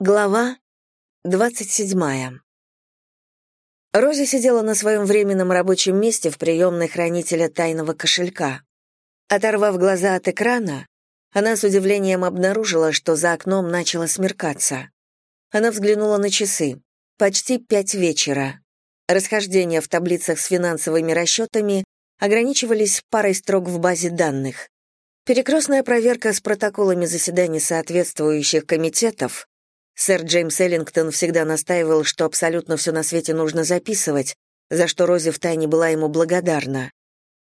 Глава 27. Рози сидела на своем временном рабочем месте в приемной хранителя тайного кошелька. Оторвав глаза от экрана, она с удивлением обнаружила, что за окном начало смеркаться. Она взглянула на часы. Почти пять вечера. Расхождения в таблицах с финансовыми расчетами ограничивались парой строк в базе данных. Перекрестная проверка с протоколами заседаний соответствующих комитетов Сэр Джеймс Эллингтон всегда настаивал, что абсолютно все на свете нужно записывать, за что Рози втайне была ему благодарна.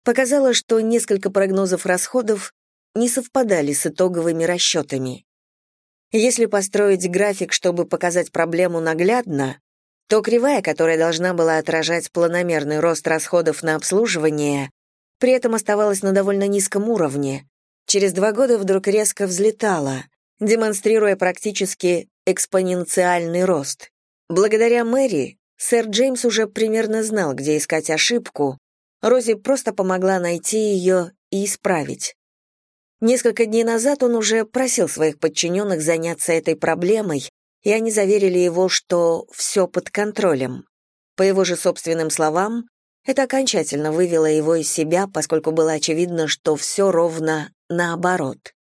Показало, что несколько прогнозов расходов не совпадали с итоговыми расчетами. Если построить график, чтобы показать проблему наглядно, то кривая, которая должна была отражать планомерный рост расходов на обслуживание, при этом оставалась на довольно низком уровне, через два года вдруг резко взлетала, демонстрируя практически экспоненциальный рост. Благодаря Мэри сэр Джеймс уже примерно знал, где искать ошибку, Рози просто помогла найти ее и исправить. Несколько дней назад он уже просил своих подчиненных заняться этой проблемой, и они заверили его, что все под контролем. По его же собственным словам, это окончательно вывело его из себя, поскольку было очевидно, что все ровно наоборот.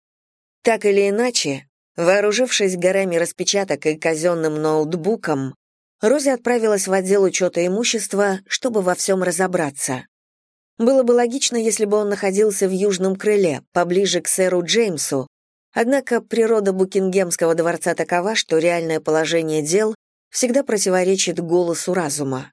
Так или иначе, Вооружившись горами распечаток и казенным ноутбуком, Рози отправилась в отдел учета имущества, чтобы во всем разобраться. Было бы логично, если бы он находился в южном крыле, поближе к сэру Джеймсу, однако природа Букингемского дворца такова, что реальное положение дел всегда противоречит голосу разума.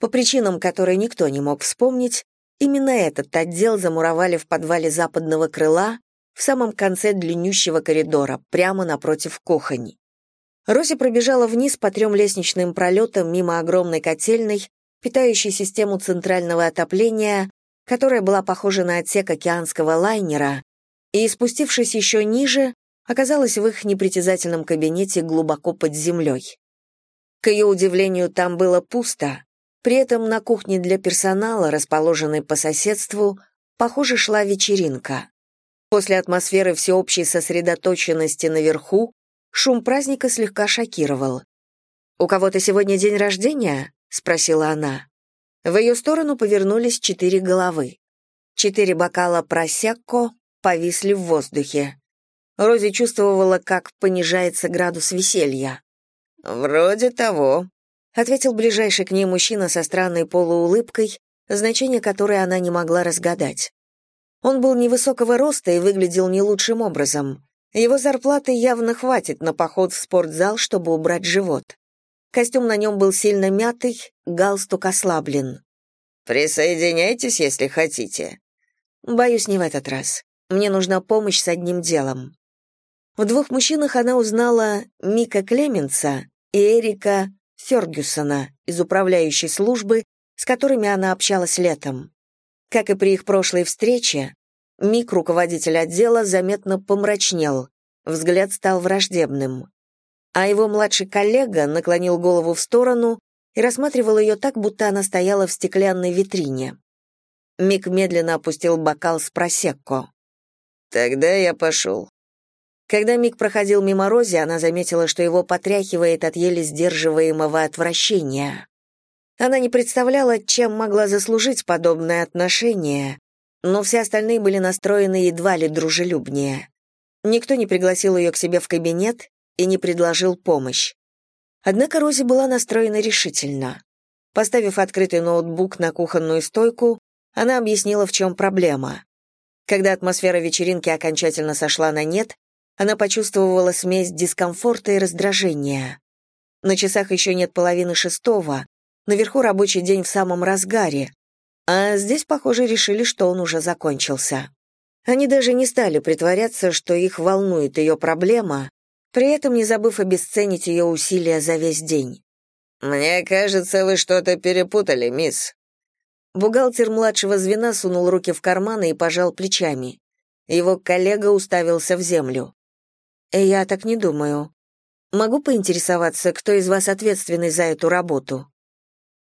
По причинам, которые никто не мог вспомнить, именно этот отдел замуровали в подвале западного крыла, в самом конце длиннющего коридора, прямо напротив кухни. Рози пробежала вниз по трем лестничным пролетам мимо огромной котельной, питающей систему центрального отопления, которая была похожа на отсек океанского лайнера, и, спустившись еще ниже, оказалась в их непритязательном кабинете глубоко под землей. К ее удивлению, там было пусто, при этом на кухне для персонала, расположенной по соседству, похоже, шла вечеринка. После атмосферы всеобщей сосредоточенности наверху шум праздника слегка шокировал. «У кого-то сегодня день рождения?» — спросила она. В ее сторону повернулись четыре головы. Четыре бокала просекко повисли в воздухе. Рози чувствовала, как понижается градус веселья. «Вроде того», — ответил ближайший к ней мужчина со странной полуулыбкой, значение которой она не могла разгадать. Он был невысокого роста и выглядел не лучшим образом. Его зарплаты явно хватит на поход в спортзал, чтобы убрать живот. Костюм на нем был сильно мятый, галстук ослаблен. «Присоединяйтесь, если хотите». «Боюсь, не в этот раз. Мне нужна помощь с одним делом». В двух мужчинах она узнала Мика Клеменса и Эрика Фергюсона из управляющей службы, с которыми она общалась летом. Как и при их прошлой встрече, Мик, руководитель отдела, заметно помрачнел, взгляд стал враждебным. А его младший коллега наклонил голову в сторону и рассматривал ее так, будто она стояла в стеклянной витрине. Мик медленно опустил бокал с просекко. «Тогда я пошел». Когда Мик проходил мимо Рози, она заметила, что его потряхивает от еле сдерживаемого отвращения. Она не представляла, чем могла заслужить подобное отношение, но все остальные были настроены едва ли дружелюбнее. Никто не пригласил ее к себе в кабинет и не предложил помощь. Однако Рози была настроена решительно. Поставив открытый ноутбук на кухонную стойку, она объяснила, в чем проблема. Когда атмосфера вечеринки окончательно сошла на нет, она почувствовала смесь дискомфорта и раздражения. На часах еще нет половины шестого, Наверху рабочий день в самом разгаре, а здесь, похоже, решили, что он уже закончился. Они даже не стали притворяться, что их волнует ее проблема, при этом не забыв обесценить ее усилия за весь день. «Мне кажется, вы что-то перепутали, мисс». Бухгалтер младшего звена сунул руки в карманы и пожал плечами. Его коллега уставился в землю. «Я так не думаю. Могу поинтересоваться, кто из вас ответственный за эту работу?»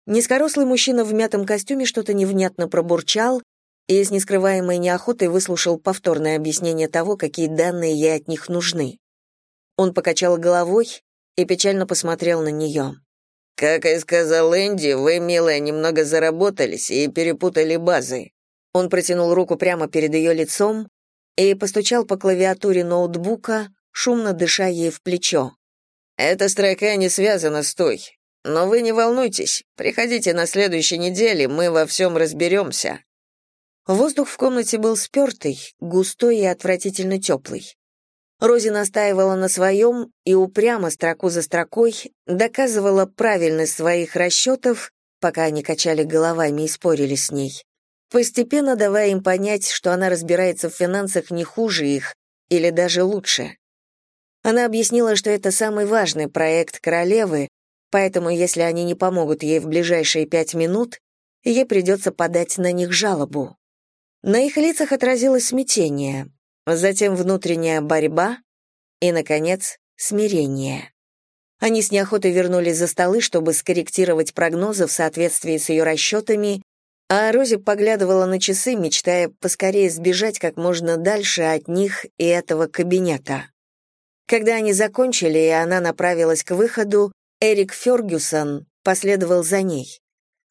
Низкорослый мужчина в мятом костюме что-то невнятно пробурчал и с нескрываемой неохотой выслушал повторное объяснение того, какие данные ей от них нужны. Он покачал головой и печально посмотрел на нее. «Как и сказал Энди, вы, милая, немного заработались и перепутали базы». Он протянул руку прямо перед ее лицом и постучал по клавиатуре ноутбука, шумно дыша ей в плечо. «Эта строка не связана с той. Но вы не волнуйтесь, приходите на следующей неделе, мы во всем разберемся». Воздух в комнате был спертый, густой и отвратительно теплый. Рози настаивала на своем и упрямо, строку за строкой, доказывала правильность своих расчетов, пока они качали головами и спорили с ней, постепенно давая им понять, что она разбирается в финансах не хуже их или даже лучше. Она объяснила, что это самый важный проект королевы, поэтому если они не помогут ей в ближайшие пять минут, ей придется подать на них жалобу. На их лицах отразилось смятение, затем внутренняя борьба и, наконец, смирение. Они с неохотой вернулись за столы, чтобы скорректировать прогнозы в соответствии с ее расчетами, а Рози поглядывала на часы, мечтая поскорее сбежать как можно дальше от них и этого кабинета. Когда они закончили, и она направилась к выходу, Эрик Фергюсон последовал за ней.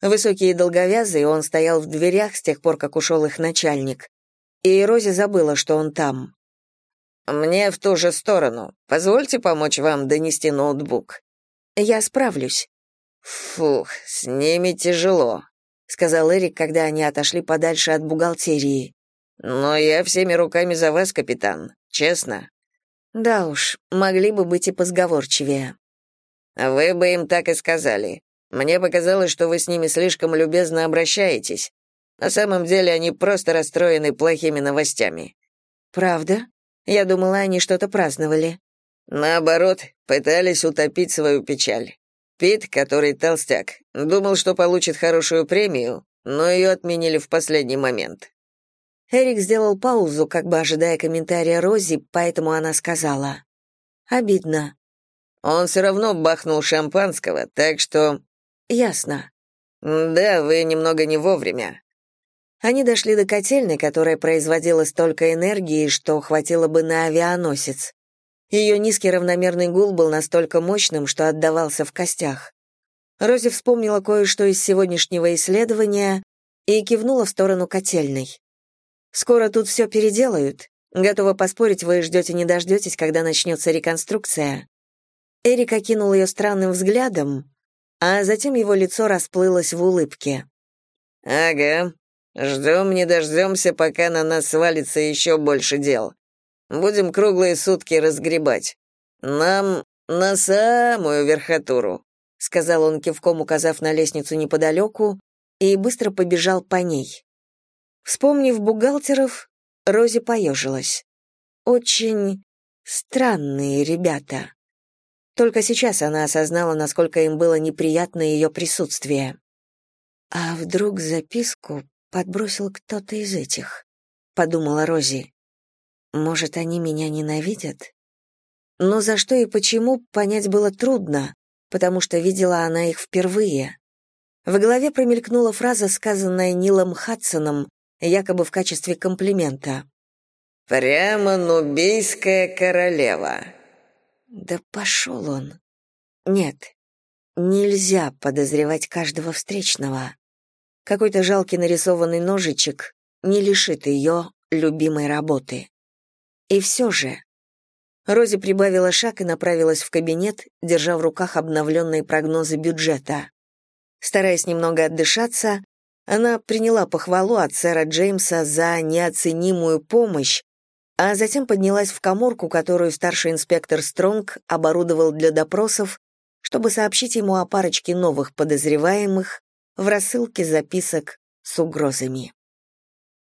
Высокий и долговязый, он стоял в дверях с тех пор, как ушел их начальник и Рози забыла, что он там. «Мне в ту же сторону. Позвольте помочь вам донести ноутбук». «Я справлюсь». «Фух, с ними тяжело», — сказал Эрик, когда они отошли подальше от бухгалтерии. «Но я всеми руками за вас, капитан, честно». «Да уж, могли бы быть и позговорчивее». «Вы бы им так и сказали. Мне показалось, что вы с ними слишком любезно обращаетесь. На самом деле они просто расстроены плохими новостями. Правда? Я думала, они что-то праздновали. Наоборот, пытались утопить свою печаль. Пит, который толстяк, думал, что получит хорошую премию, но ее отменили в последний момент. Эрик сделал паузу, как бы ожидая комментария Рози, поэтому она сказала. «Обидно». Он все равно бахнул шампанского, так что... «Ясно». «Да, вы немного не вовремя. Они дошли до котельной, которая производила столько энергии, что хватило бы на авианосец. Ее низкий равномерный гул был настолько мощным, что отдавался в костях. Рози вспомнила кое-что из сегодняшнего исследования и кивнула в сторону котельной. «Скоро тут все переделают. Готова поспорить, вы ждете не дождетесь, когда начнется реконструкция». Эрик окинул ее странным взглядом, а затем его лицо расплылось в улыбке. «Ага, Ждем не дождемся, пока на нас свалится еще больше дел. Будем круглые сутки разгребать. Нам на самую верхотуру», — сказал он кивком, указав на лестницу неподалеку, и быстро побежал по ней. Вспомнив бухгалтеров, Рози поежилась. Очень странные ребята. Только сейчас она осознала, насколько им было неприятно ее присутствие. А вдруг записку подбросил кто-то из этих, подумала Рози. Может, они меня ненавидят? Но за что и почему понять было трудно, потому что видела она их впервые. В голове промелькнула фраза, сказанная Нилом Хадсоном, якобы в качестве комплимента. «Прямо нубийская королева». Да пошел он. Нет, нельзя подозревать каждого встречного. Какой-то жалкий нарисованный ножичек не лишит ее любимой работы. И все же... Рози прибавила шаг и направилась в кабинет, держа в руках обновленные прогнозы бюджета. Стараясь немного отдышаться, она приняла похвалу от сэра Джеймса за неоценимую помощь, а затем поднялась в коморку, которую старший инспектор Стронг оборудовал для допросов, чтобы сообщить ему о парочке новых подозреваемых, в рассылке записок с угрозами.